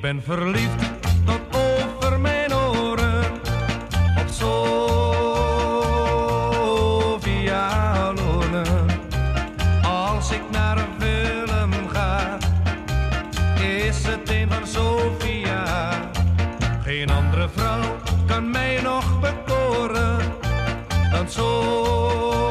ben verliefd tot over mijn oren op Sofia Loren. Als ik naar een film ga, is het een van Sofia. Geen andere vrouw kan mij nog bekoren dan Sofia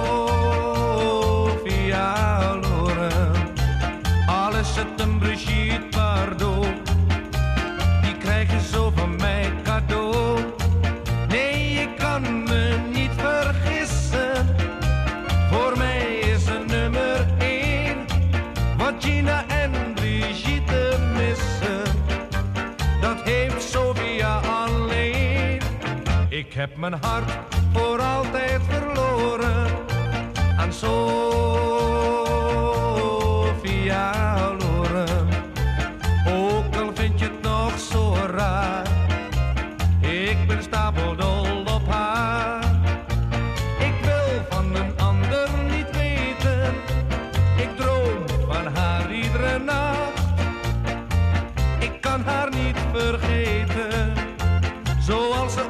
Ik heb mijn hart voor altijd verloren aan Sofia Loren. Ook al vind je het nog zo raar, ik ben stapeldol op haar. Ik wil van een ander niet weten, ik droom van haar iedere nacht. Ik kan haar niet vergeten, zoals ze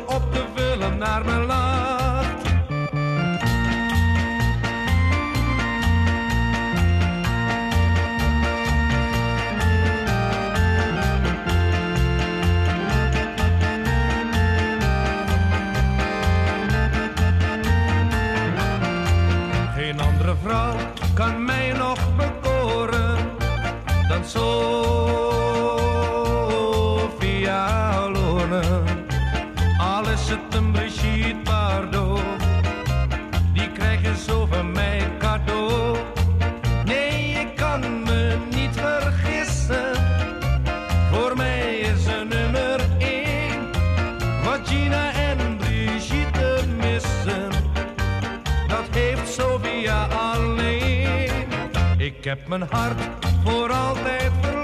naar me lacht. Geen andere vrouw kan mij nog bekoren dan Sofia Loren. Al is het Ik heb mijn hart voor altijd.